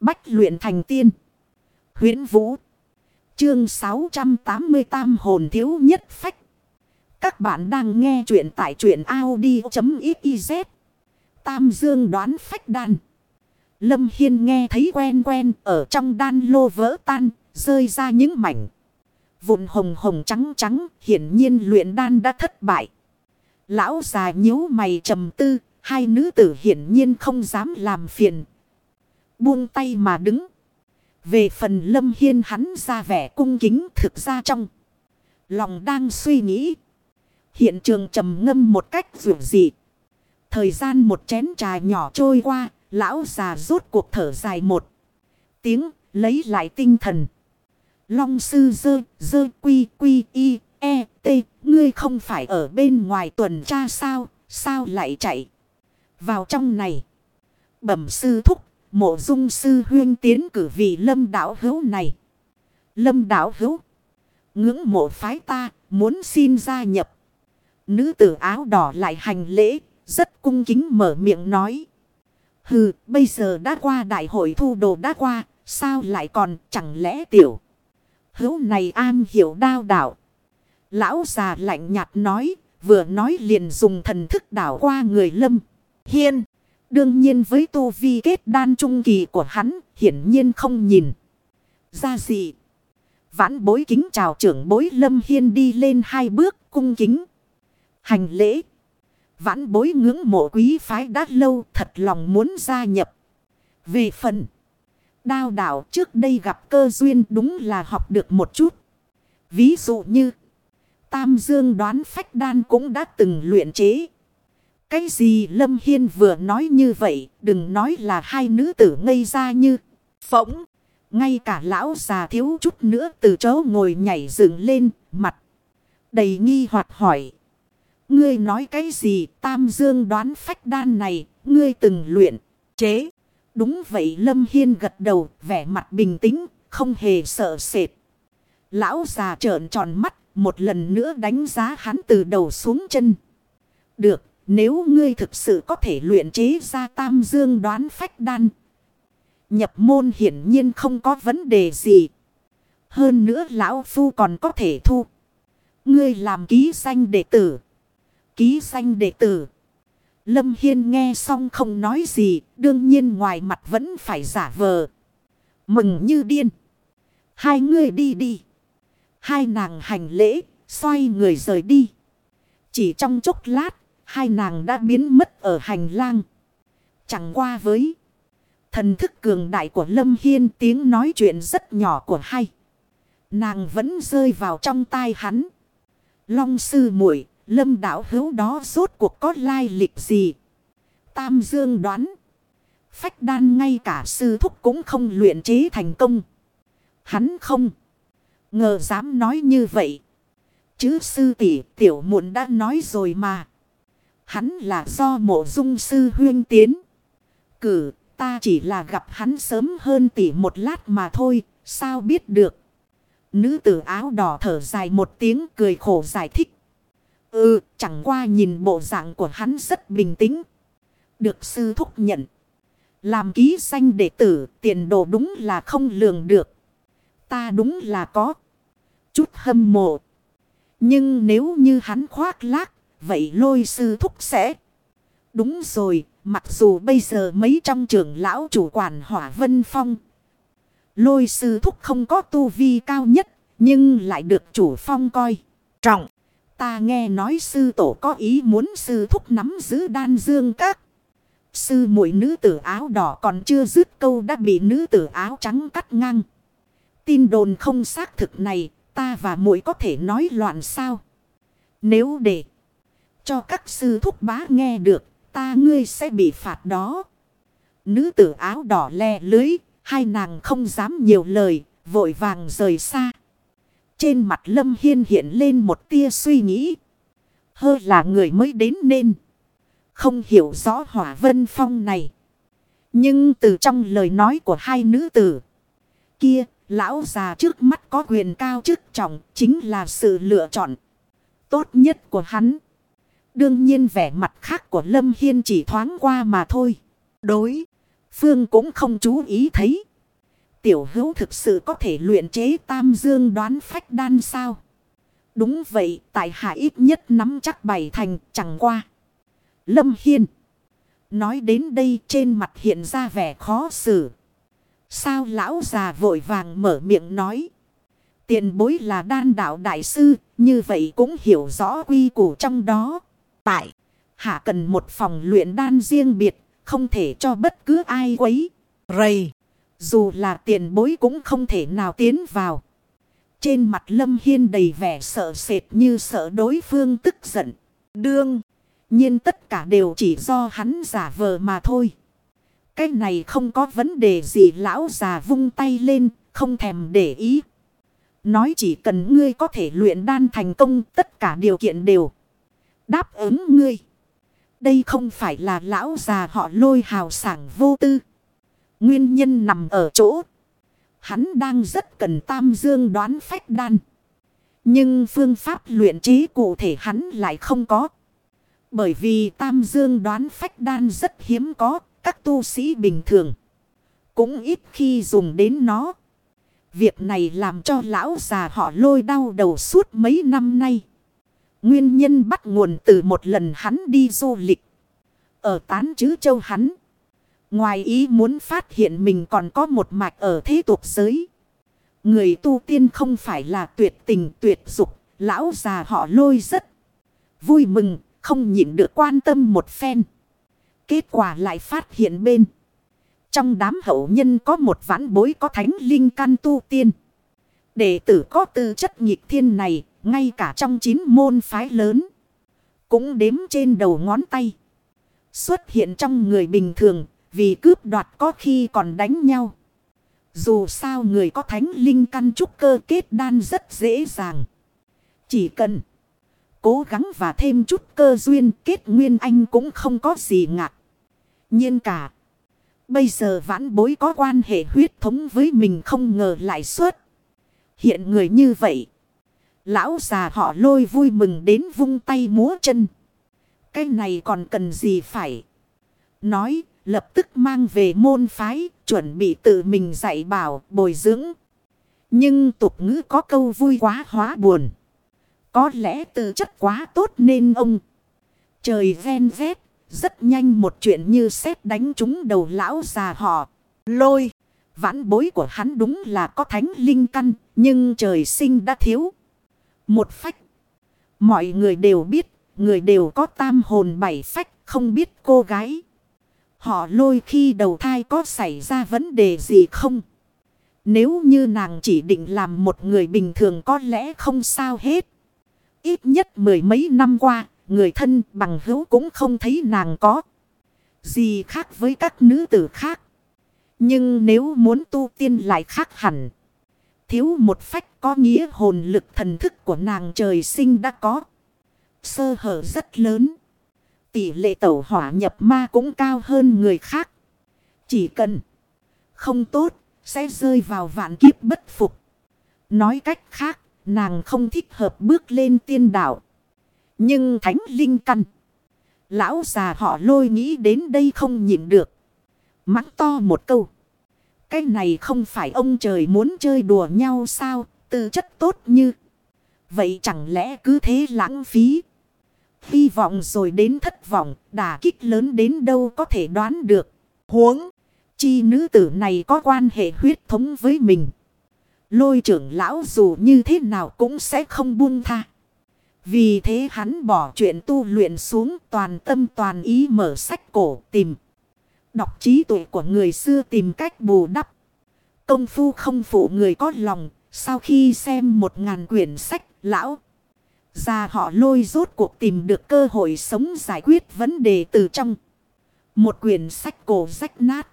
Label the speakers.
Speaker 1: Bách luyện thành tiên. huyễn Vũ. Chương 688 hồn thiếu nhất phách. Các bạn đang nghe truyện tại truyện Audi.xyz. Tam Dương đoán phách đan. Lâm Hiên nghe thấy quen quen ở trong đan lô vỡ tan, rơi ra những mảnh. Vụn hồng hồng trắng trắng, hiển nhiên luyện đan đã thất bại. Lão già nhíu mày trầm tư, hai nữ tử hiển nhiên không dám làm phiền. Buông tay mà đứng. Về phần lâm hiên hắn ra vẻ cung kính thực ra trong. Lòng đang suy nghĩ. Hiện trường trầm ngâm một cách dù dị. Thời gian một chén trà nhỏ trôi qua, lão già rút cuộc thở dài một tiếng, lấy lại tinh thần. Long sư dơ, dơ quy quy y, e, t, ngươi không phải ở bên ngoài tuần tra sao, sao lại chạy vào trong này. Bẩm sư thúc, mộ dung sư huyên tiến cử vị lâm đảo hữu này. Lâm đảo hữu, ngưỡng mộ phái ta, muốn xin gia nhập. Nữ tử áo đỏ lại hành lễ, rất cung kính mở miệng nói. Hừ, bây giờ đã qua đại hội thu đồ đã qua, sao lại còn chẳng lẽ tiểu. Hữu này an hiểu đao đạo. Lão già lạnh nhạt nói, vừa nói liền dùng thần thức đảo qua người lâm. Hiên, đương nhiên với tu vi kết đan trung kỳ của hắn, hiển nhiên không nhìn. Ra gì? Vãn bối kính chào trưởng bối lâm hiên đi lên hai bước cung kính. Hành lễ. Vãn bối ngưỡng mộ quý phái đã lâu thật lòng muốn gia nhập. Về phần. Đao đảo trước đây gặp cơ duyên đúng là học được một chút. Ví dụ như. Tam Dương đoán phách đan cũng đã từng luyện chế. Cái gì Lâm Hiên vừa nói như vậy, đừng nói là hai nữ tử ngây ra như phỗng. Ngay cả lão già thiếu chút nữa từ chỗ ngồi nhảy dựng lên, mặt đầy nghi hoặc hỏi. Ngươi nói cái gì tam dương đoán phách đan này, ngươi từng luyện, chế. Đúng vậy Lâm Hiên gật đầu, vẻ mặt bình tĩnh, không hề sợ sệt. Lão già trợn tròn mắt, một lần nữa đánh giá hắn từ đầu xuống chân. Được, nếu ngươi thực sự có thể luyện chế ra tam dương đoán phách đan. Nhập môn hiển nhiên không có vấn đề gì. Hơn nữa lão phu còn có thể thu. Ngươi làm ký danh đệ tử. Ký danh đệ tử. Lâm Hiên nghe xong không nói gì. Đương nhiên ngoài mặt vẫn phải giả vờ. Mừng như điên. Hai người đi đi. Hai nàng hành lễ. Xoay người rời đi. Chỉ trong chốc lát. Hai nàng đã biến mất ở hành lang. Chẳng qua với. Thần thức cường đại của Lâm Hiên, tiếng nói chuyện rất nhỏ của hai. Nàng vẫn rơi vào trong tai hắn. Long sư muội, Lâm Đảo hữu đó rốt cuộc có lai lịch gì? Tam Dương đoán. Phách đan ngay cả sư thúc cũng không luyện chế thành công. Hắn không. Ngờ dám nói như vậy. Chứ sư tỷ tiểu muội đã nói rồi mà. Hắn là do mộ dung sư huyên tiến. Cử ta chỉ là gặp hắn sớm hơn tỷ một lát mà thôi. Sao biết được. Nữ tử áo đỏ thở dài một tiếng cười khổ giải thích. Ừ, chẳng qua nhìn bộ dạng của hắn rất bình tĩnh. Được sư thúc nhận. Làm ký danh đệ tử, tiền đồ đúng là không lường được. Ta đúng là có. Chút hâm mộ. Nhưng nếu như hắn khoác lác, vậy lôi sư thúc sẽ. Đúng rồi, mặc dù bây giờ mấy trong trường lão chủ quản hỏa vân phong. Lôi sư thúc không có tu vi cao nhất, nhưng lại được chủ phong coi. Trọng. Ta nghe nói sư tổ có ý muốn sư thúc nắm giữ đan dương các. Sư muội nữ tử áo đỏ còn chưa dứt câu đã bị nữ tử áo trắng cắt ngang. Tin đồn không xác thực này, ta và muội có thể nói loạn sao? Nếu để cho các sư thúc bá nghe được, ta ngươi sẽ bị phạt đó. Nữ tử áo đỏ le lưới, hai nàng không dám nhiều lời, vội vàng rời xa. Trên mặt Lâm Hiên hiện lên một tia suy nghĩ. Hơ là người mới đến nên. Không hiểu rõ hỏa vân phong này. Nhưng từ trong lời nói của hai nữ tử. Kia, lão già trước mắt có quyền cao chức trọng chính là sự lựa chọn. Tốt nhất của hắn. Đương nhiên vẻ mặt khác của Lâm Hiên chỉ thoáng qua mà thôi. Đối. Phương cũng không chú ý thấy. Tiểu hữu thực sự có thể luyện chế tam dương đoán phách đan sao? Đúng vậy, tại hạ ít nhất nắm chắc bảy thành chẳng qua. Lâm Hiên. Nói đến đây trên mặt hiện ra vẻ khó xử. Sao lão già vội vàng mở miệng nói. Tiền bối là đan đạo đại sư, như vậy cũng hiểu rõ quy củ trong đó. Tại, hạ cần một phòng luyện đan riêng biệt, không thể cho bất cứ ai quấy. Rầy, dù là tiền bối cũng không thể nào tiến vào. Trên mặt Lâm Hiên đầy vẻ sợ sệt như sợ đối phương tức giận. Đương, nhiên tất cả đều chỉ do hắn giả vờ mà thôi. Cái này không có vấn đề gì lão già vung tay lên, không thèm để ý. Nói chỉ cần ngươi có thể luyện đan thành công tất cả điều kiện đều. Đáp ứng ngươi. Đây không phải là lão già họ lôi hào sảng vô tư. Nguyên nhân nằm ở chỗ. Hắn đang rất cần tam dương đoán phách đan. Nhưng phương pháp luyện trí cụ thể hắn lại không có. Bởi vì tam dương đoán phách đan rất hiếm có. Các tu sĩ bình thường. Cũng ít khi dùng đến nó. Việc này làm cho lão già họ lôi đau đầu suốt mấy năm nay. Nguyên nhân bắt nguồn từ một lần hắn đi du lịch. Ở tán chứ châu hắn. Ngoài ý muốn phát hiện mình còn có một mạch ở thế tục giới. Người tu tiên không phải là tuyệt tình tuyệt dục. Lão già họ lôi rất vui mừng, không nhịn được quan tâm một phen. Kết quả lại phát hiện bên. Trong đám hậu nhân có một vãn bối có thánh linh căn tu tiên. Đệ tử có tư chất nhịp thiên này, ngay cả trong chín môn phái lớn. Cũng đếm trên đầu ngón tay. Xuất hiện trong người bình thường, vì cướp đoạt có khi còn đánh nhau. Dù sao người có thánh linh căn trúc cơ kết đan rất dễ dàng. Chỉ cần cố gắng và thêm chút cơ duyên kết nguyên anh cũng không có gì ngạc. nhiên cả. Bây giờ vãn bối có quan hệ huyết thống với mình không ngờ lại suốt. Hiện người như vậy. Lão già họ lôi vui mừng đến vung tay múa chân. Cái này còn cần gì phải. Nói, lập tức mang về môn phái. Chuẩn bị tự mình dạy bảo, bồi dưỡng. Nhưng tục ngữ có câu vui quá hóa buồn. Có lẽ tư chất quá tốt nên ông. Trời ven vét, rất nhanh một chuyện như xét đánh trúng đầu lão già họ. Lôi. Vãn bối của hắn đúng là có thánh linh căn. Nhưng trời sinh đã thiếu. Một phách. Mọi người đều biết. Người đều có tam hồn bảy phách. Không biết cô gái. Họ lôi khi đầu thai có xảy ra vấn đề gì không? Nếu như nàng chỉ định làm một người bình thường có lẽ không sao hết. Ít nhất mười mấy năm qua, người thân bằng hữu cũng không thấy nàng có gì khác với các nữ tử khác. Nhưng nếu muốn tu tiên lại khác hẳn. Thiếu một phách có nghĩa hồn lực thần thức của nàng trời sinh đã có. Sơ hở rất lớn. Tỷ lệ tẩu hỏa nhập ma cũng cao hơn người khác. Chỉ cần không tốt, sẽ rơi vào vạn kiếp bất phục. Nói cách khác, nàng không thích hợp bước lên tiên đạo. Nhưng thánh linh căn. Lão già họ lôi nghĩ đến đây không nhịn được. Mắng to một câu. Cái này không phải ông trời muốn chơi đùa nhau sao. Tư chất tốt như. Vậy chẳng lẽ cứ thế lãng phí. Hy vọng rồi đến thất vọng. Đả kích lớn đến đâu có thể đoán được. Huống. Chi nữ tử này có quan hệ huyết thống với mình. Lôi trưởng lão dù như thế nào cũng sẽ không buông tha. Vì thế hắn bỏ chuyện tu luyện xuống toàn tâm toàn ý mở sách cổ tìm. Đọc trí tuệ của người xưa tìm cách bù đắp. Công phu không phụ người có lòng. Sau khi xem một ngàn quyển sách, lão. Già họ lôi rốt cuộc tìm được cơ hội sống giải quyết vấn đề từ trong. Một quyển sách cổ rách nát.